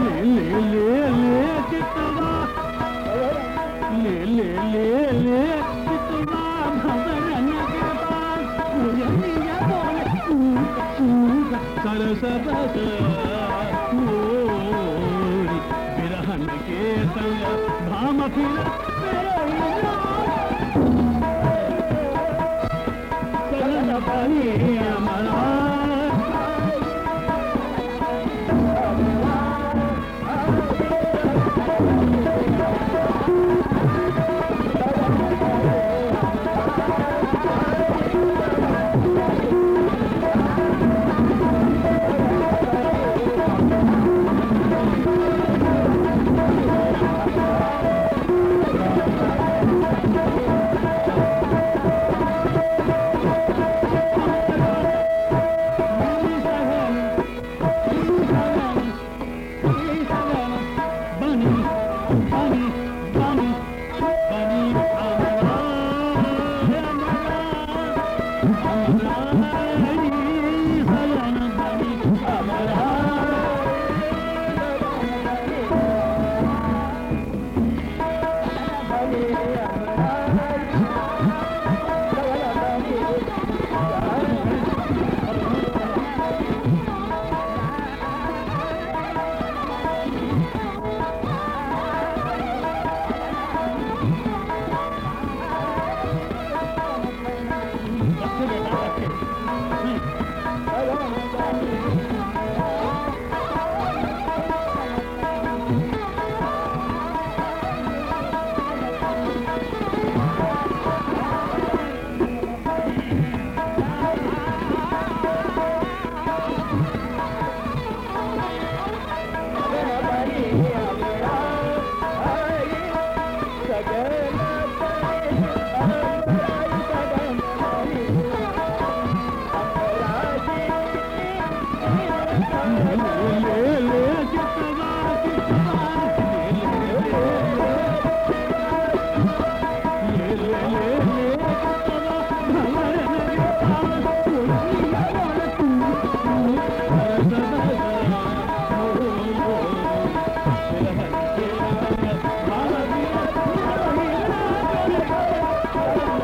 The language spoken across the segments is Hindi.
ले ले ले ले चितवा ले ले ले ले चितवा भवन के पास मुरलिया बोले कूक कूक सरस बस बिरहन के संग धाम फिर चलन बनी अमरा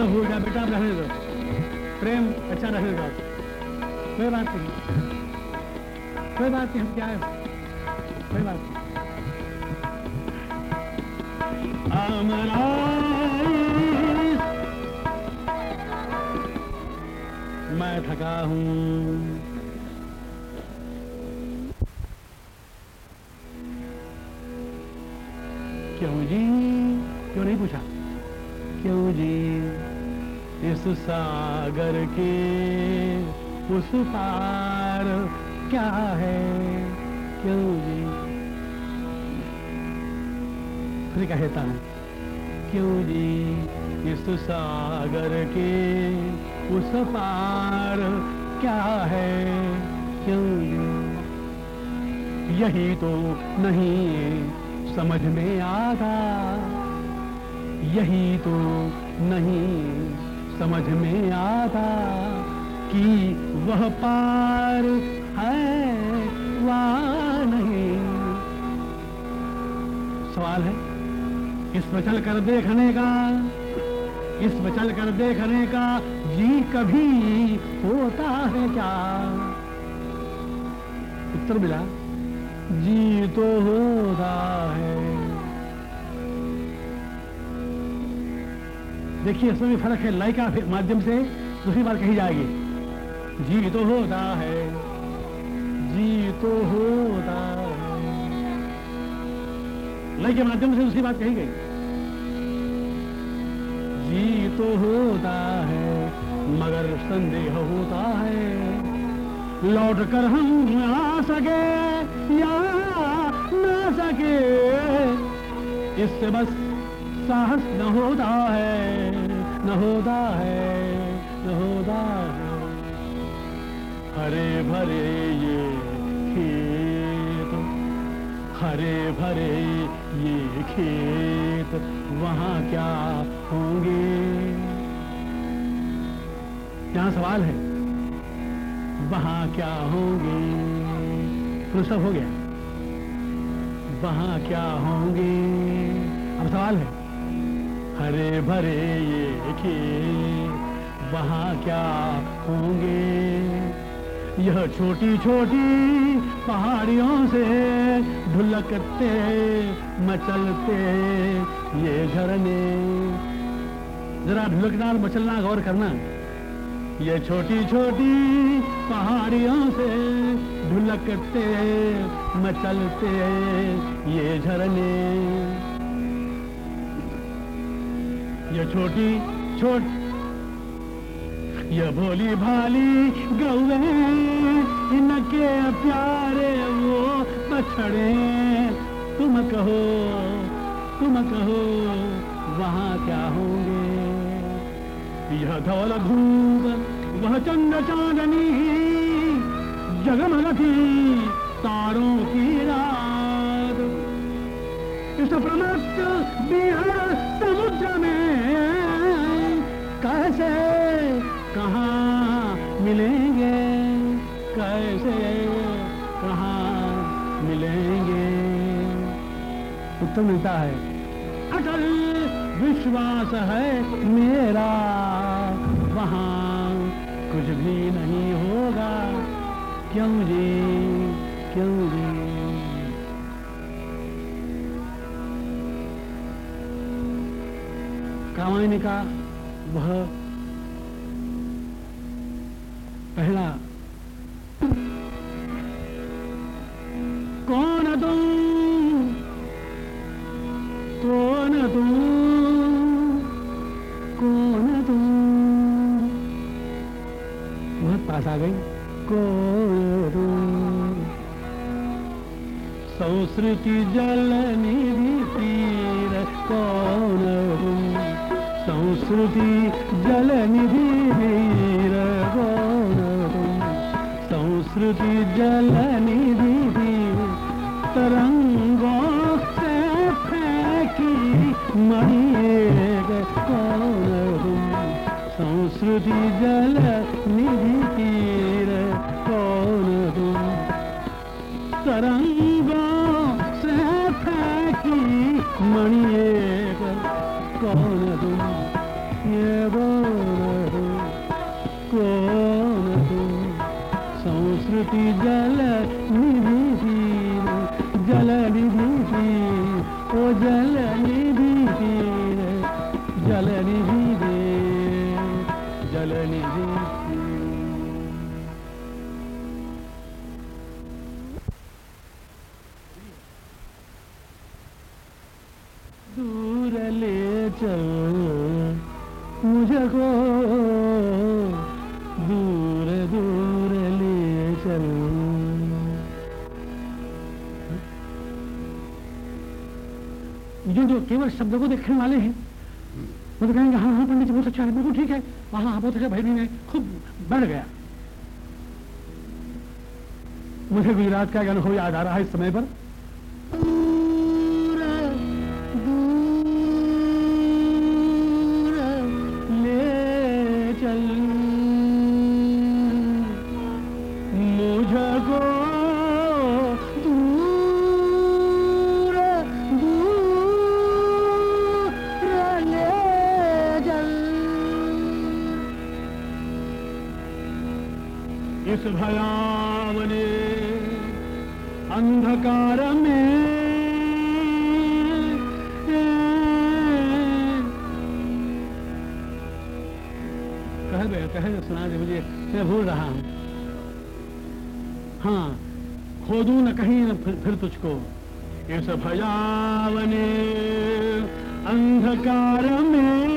हम हो जाए बेटा रहने दो। प्रेम अच्छा रहेगा। कोई बात नहीं। कोई बात नहीं, हम क्या है? कोई बात नहीं। मैं थका हूँ। सागर के उस पार क्या है? क्यों जी? फिर कहता है क्यों जी? इस सागर के उस पार क्या है? क्यों जी? यही तो नहीं समझ में आता। यही तो नहीं समझ में आता कि वह पार है वा नहीं। सवाल है इस बचल कर देखने का? इस बचल कर देखने का जी कभी होता है क्या? उत्तर मिला, जी तो होता है। देखिए इसमें भी फ़र्क है। लाई का माध्यम से दूसरी बार कही जाएगी। जी तो होता है। जी तो होता है। लय के माध्यम से दूसरी बात कही गई। जी तो होता है, मगर संदेह होता है। लौट कर हम आ सके या ना सके, इससे बस साहस न होता है। न है न है। हरे भरे ये खेत, हरे भरे ये खेत, वहाँ क्या होंगे? क्या सवाल है, वहाँ क्या होंगे? सब हो गया। वहाँ क्या होंगे? अब सवाल है। हरे भरे ये खेत, वहाँ क्या होंगे? यह छोटी छोटी पहाड़ियों से ढुलकते, मचलते ये झरने। जरा ढुलकना और मचलना, गौर करना। ये छोटी छोटी पहाड़ियों से ढुलकते, मचलते ये झरने। ये छोटी, छोट, ये भोली भाली गौवे, इनके प्यारे वो बछड़े। तुम कहो तुम कहो, वहाँ क्या होंगे? यह धौल धूप, वह चंद चांदनी, जगमग तारों की रात। इस प्रमस्त बिहार कैसे, कहा मिलेंगे? कैसे, कहा मिलेंगे? उत्तर मिलता है। अटल विश्वास है मेरा, वहाँ कुछ भी नहीं होगा। क्यों जी क्यों जी? कामायनी वह पहला प्रकृति का एक अनुभव याद आ रहा है इस समय पर? दूर, दूर ले इस अंधकार में कह दे कह सुना दे मुझे मैं भूल रहा हूँ। हाँ खोदू न कहीं न फिर, फिर तुझको। ऐसा भजावने अंधकार में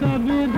सब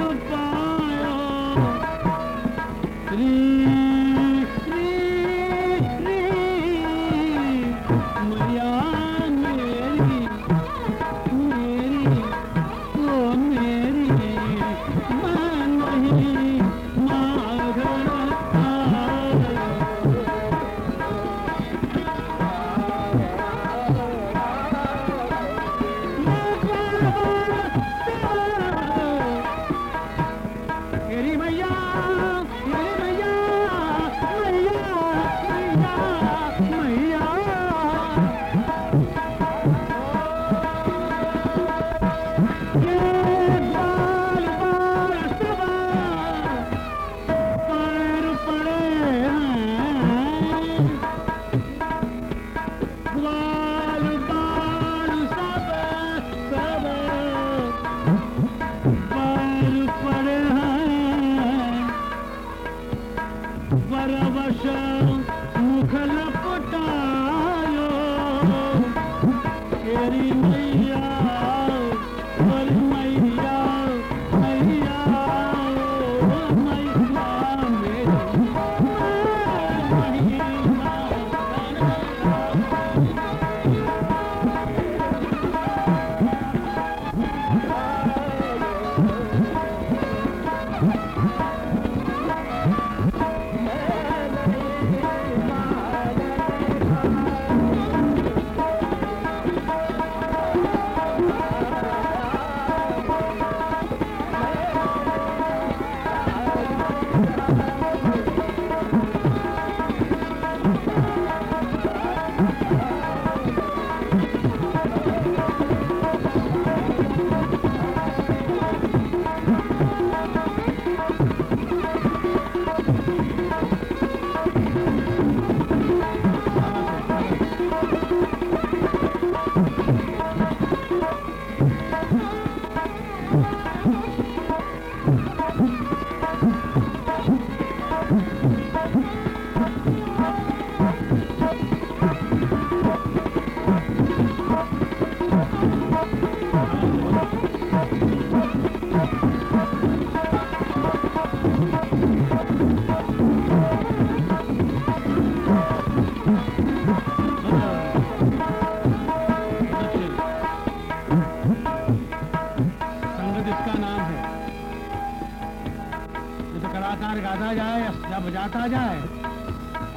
जाता जाए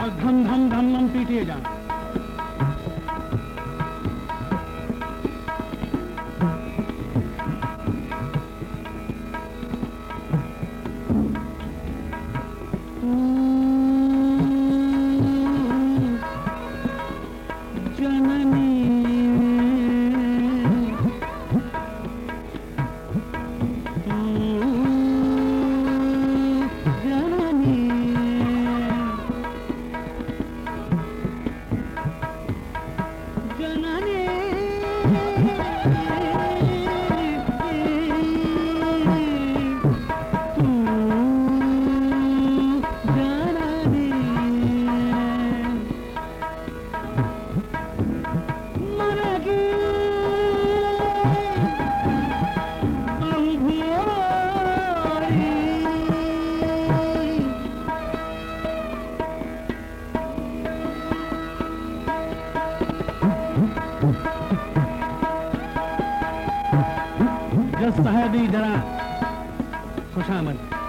और धम धम धम धम पीटे जाए। है भी जरा खुशामद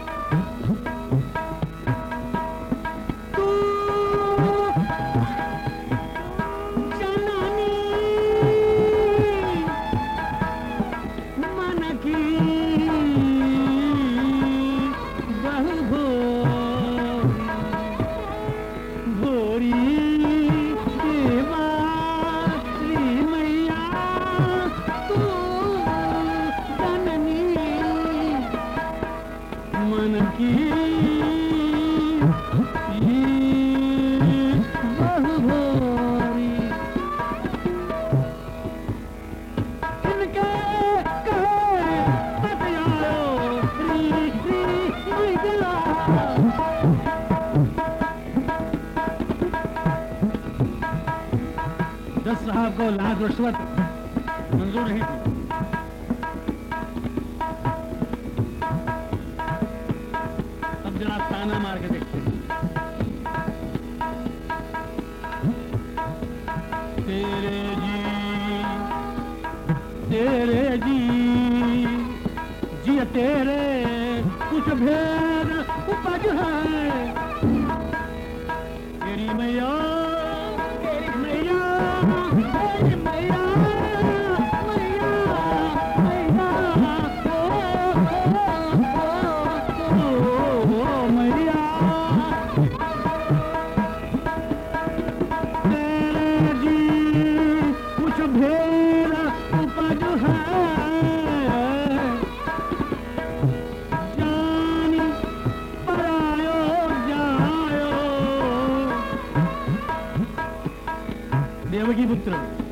को लाज रिश्वत मंजूर नहीं थी अब जरा ताना मार के देखते हैं। तेरे जी तेरे जी जी तेरे कुछ भेद उपज है। तेरी मैया do.